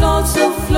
flown so.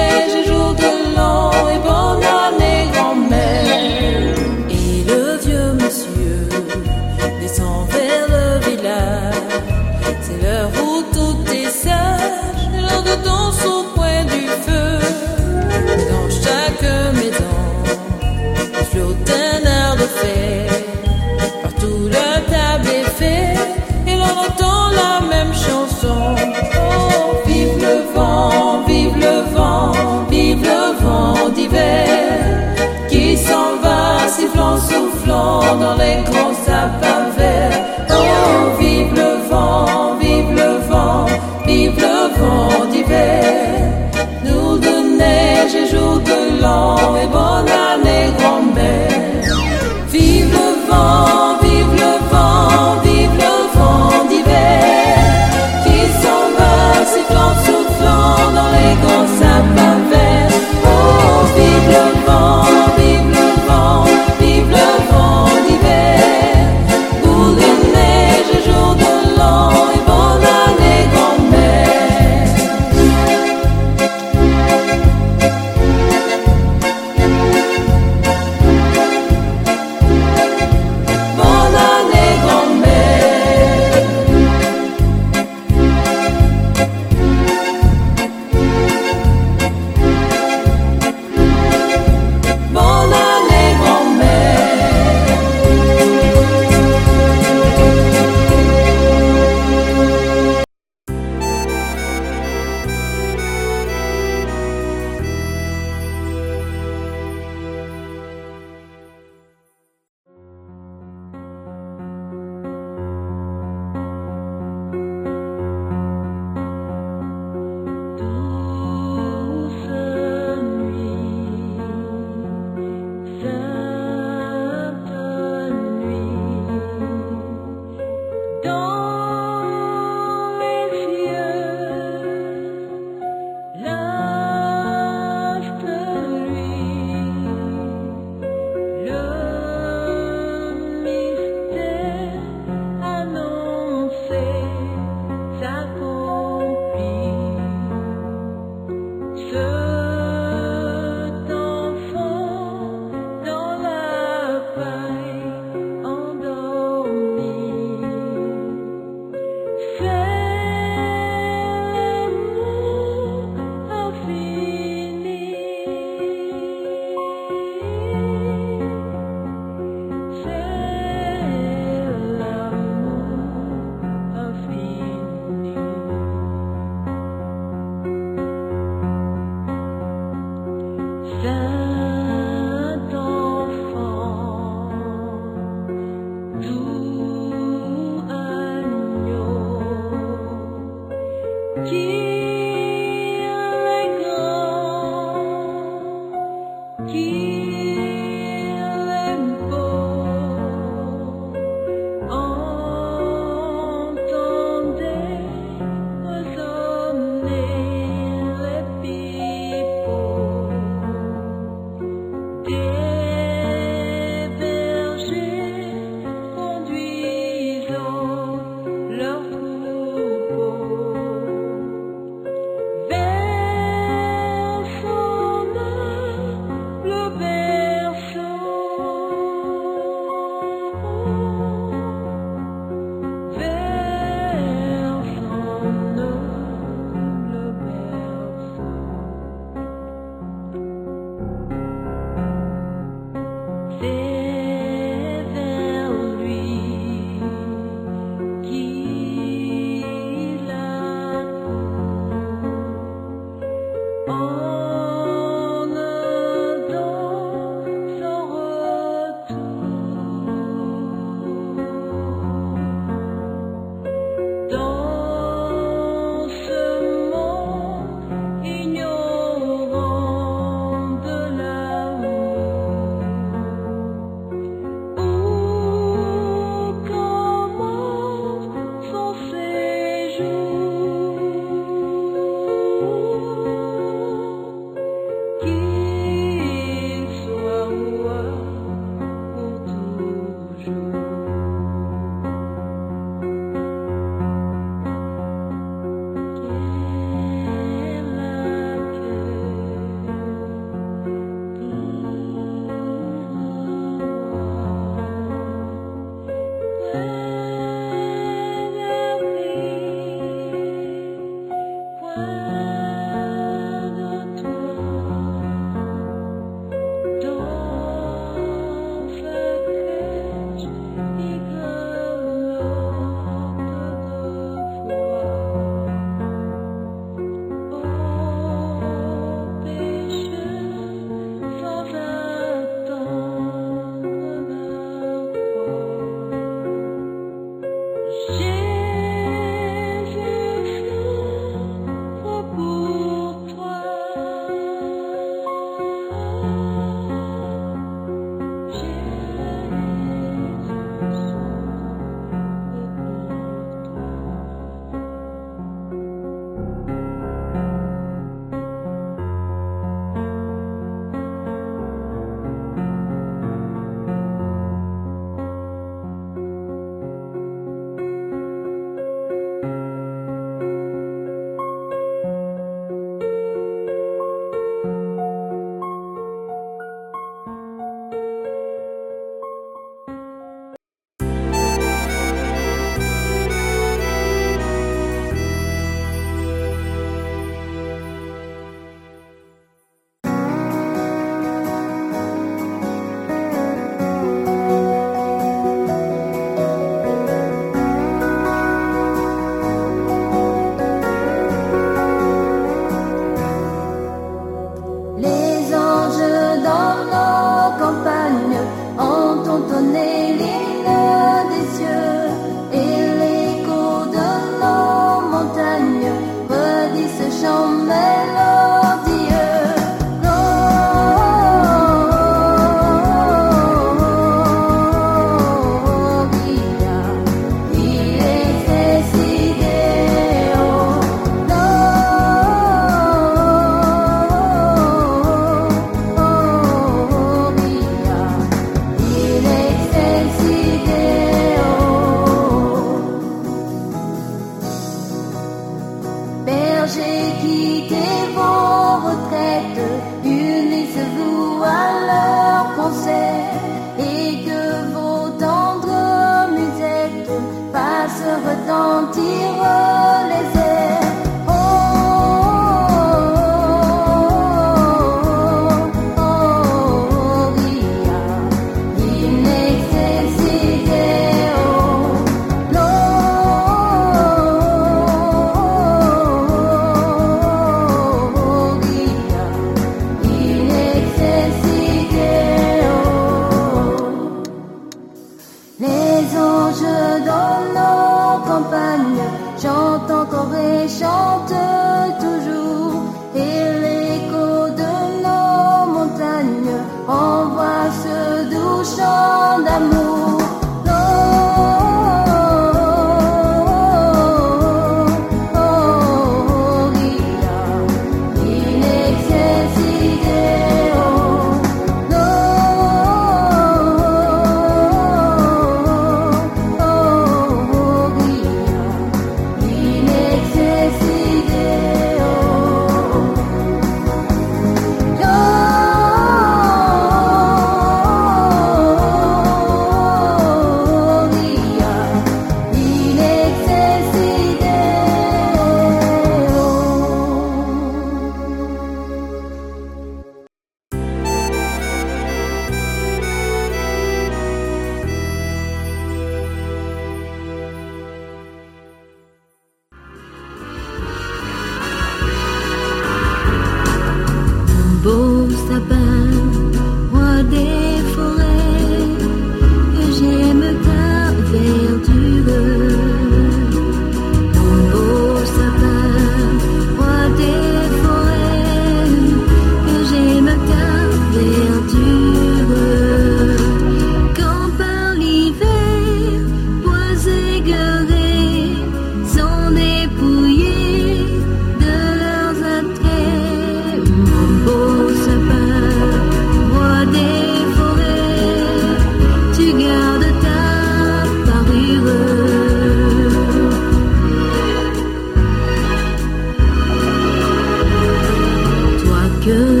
good.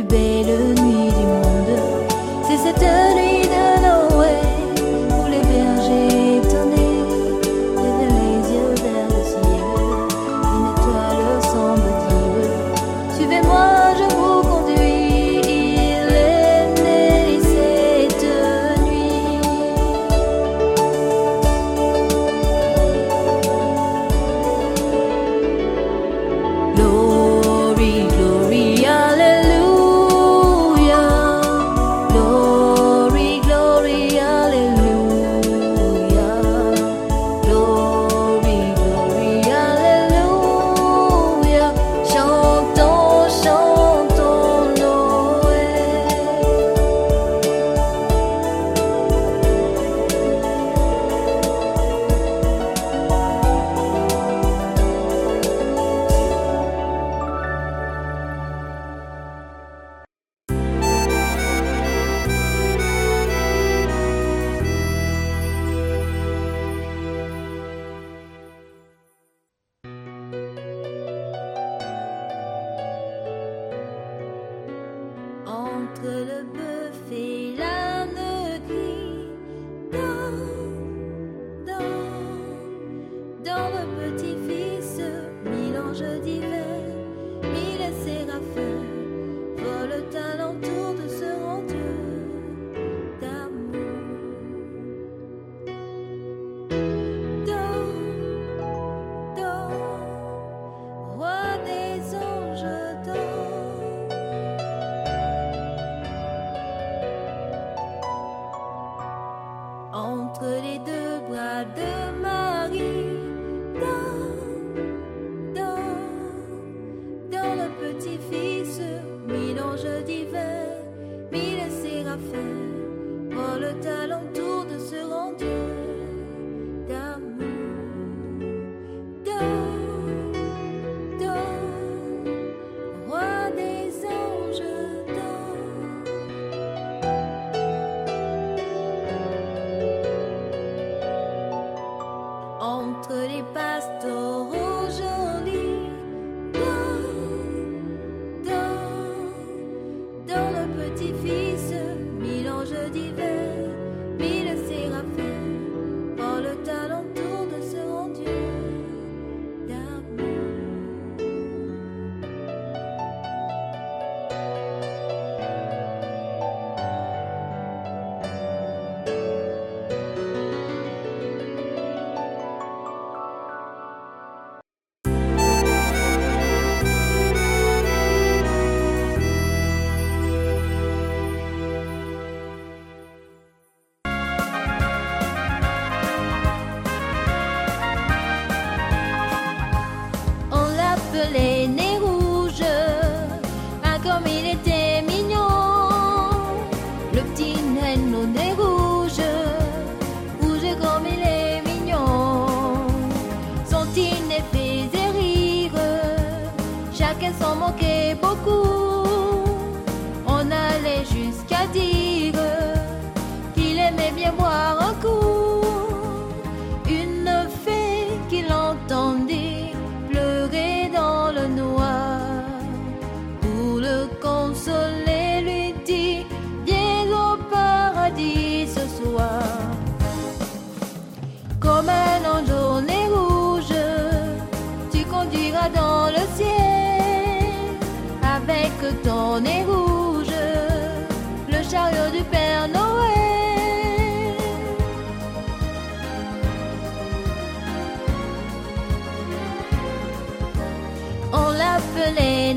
plus belle nuit du monde. C'est cette nuit. paradise. chariot du Père Noël. On l'appelait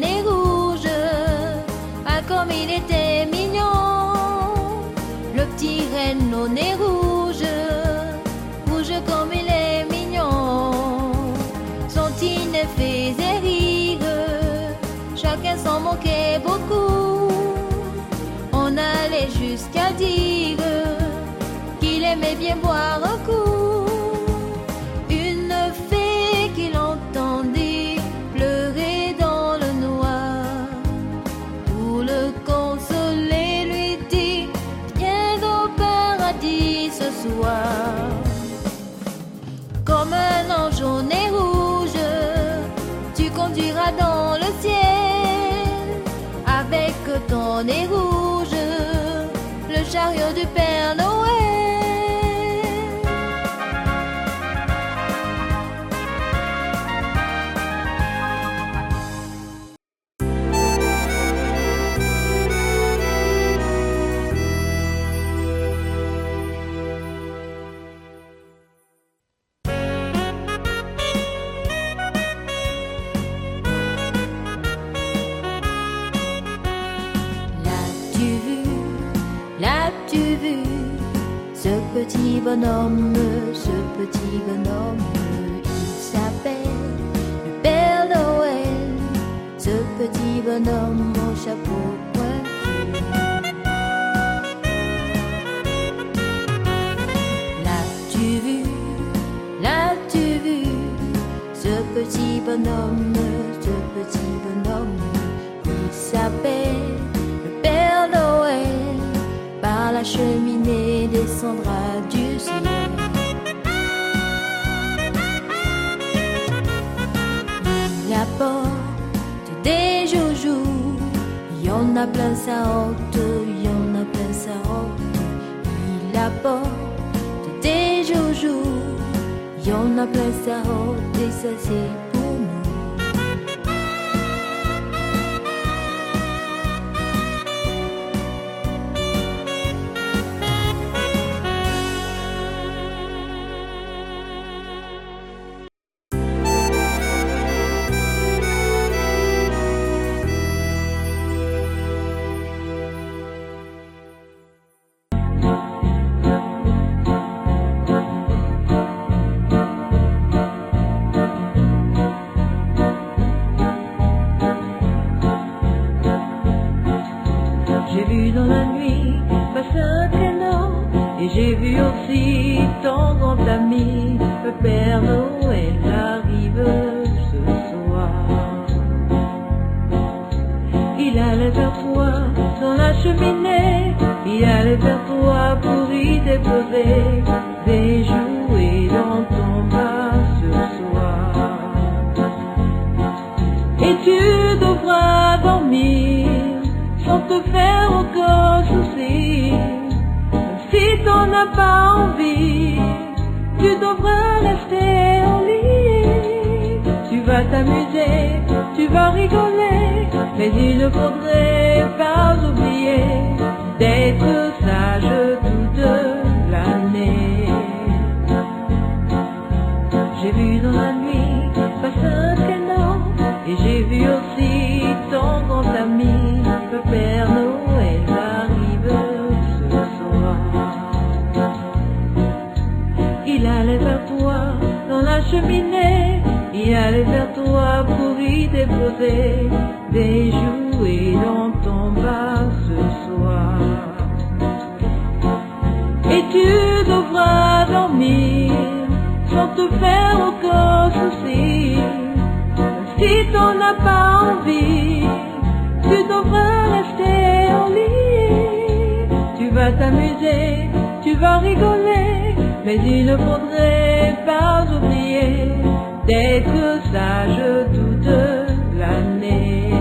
加油。Descendra du des joujoux. Il y en a plein sa honte, il y en a plein sa honte. Il apporte des joujoux. Il y en a plein sa honte et ça c'est ton grand ami, le Père Noël arrive ce soir. Il allait vers toi dans la cheminée, il allait vers toi pour y déposer des jouets dans ton bas ce soir. Et tu devras dormir t'en as pas envie, tu devras rester en lit. Tu vas t'amuser, tu vas rigoler, mais il ne faudrait pas oublier d'être sage toute l'année. J'ai vu dans la nuit passer un traîneau et j'ai vu aussi ton grand ami, le Père Il allait vers toi dans la cheminée, il allait vers toi pour y déposer des jouets dans ton bas ce soir. Et tu devras dormir sans te faire aucun souci. Si t'en as pas envie, tu devras rester en lit. Tu vas t'amuser, tu vas rigoler, mais il ne faudrait pas oublier d'être sage toute l'année.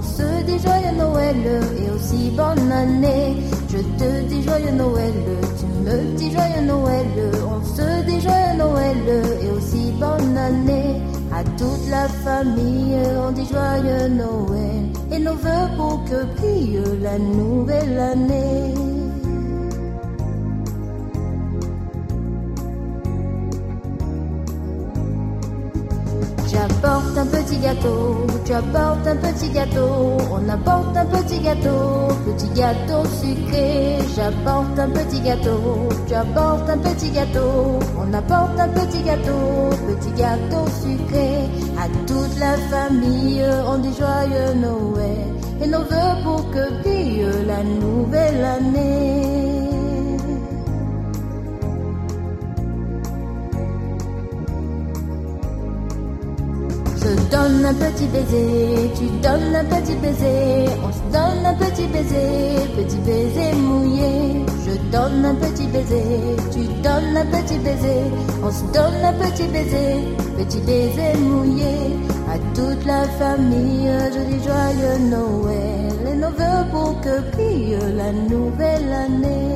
On se dit joyeux Noël et aussi bonne année. Je te dis joyeux Noël, tu me dis joyeux Noël, on se dit joyeux Noël et aussi bonne année. À toute la famille, on dit joyeux Noël et nos voeux pour que brille la nouvelle année. J'apporte un petit gâteau, tu apportes un petit gâteau, on apporte un petit gâteau, petit gâteau sucré. J'apporte un petit gâteau, tu apportes un petit gâteau, on apporte un petit gâteau, petit gâteau sucré. À toute la famille, on dit joyeux Noël et nos voeux pour que brille la nouvelle année. Je donne un petit baiser, tu donnes un petit baiser, on se donne un petit baiser, petit baiser mouillé. Je donne un petit baiser, tu donnes un petit baiser, on se donne un petit baiser, petit baiser mouillé. À toute la famille, je dis joyeux Noël et nos voeux pour que brille la nouvelle année.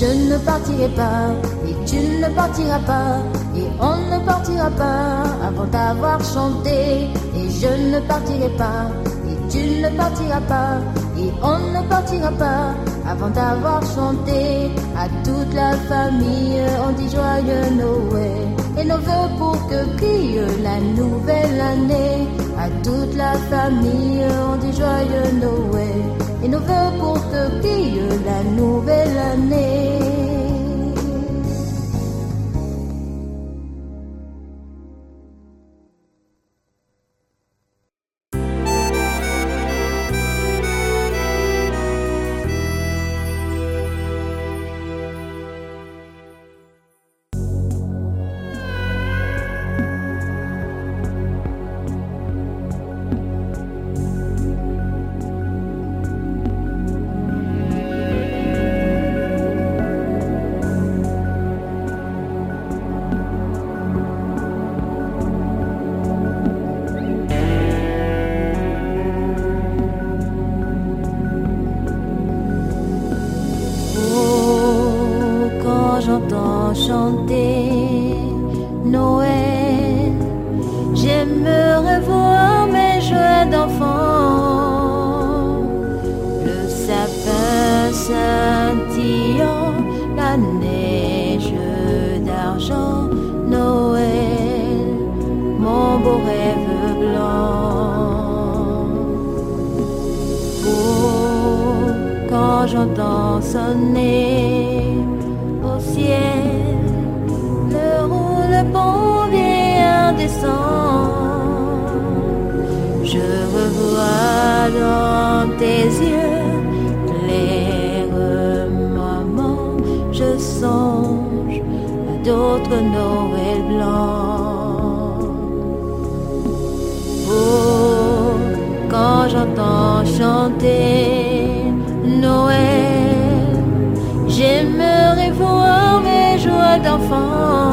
Je ne partirai pas, et tu ne partiras pas, et on ne partira pas avant d'avoir chanté. Et je ne partirai pas, et tu ne partiras pas, et on ne partira pas avant d'avoir chanté. À toute la famille, on dit joyeux Noël, et nos voeux pour que brille la nouvelle année. À toute la famille, on dit joyeux Noël, et nos voeux pour que brille la nouvelle année. Chanter Noël, j'aimerais voir mes jouets d'enfants. Le sapin scintillant, la neige d'argent, Noël, mon beau rêve blanc. Oh, quand j'entends sonner Je revois dans tes yeux clairs moments, je songe à d'autres Noël blancs. Oh, quand j'entends chanter Noël, j'aimerais voir mes joies d'enfant.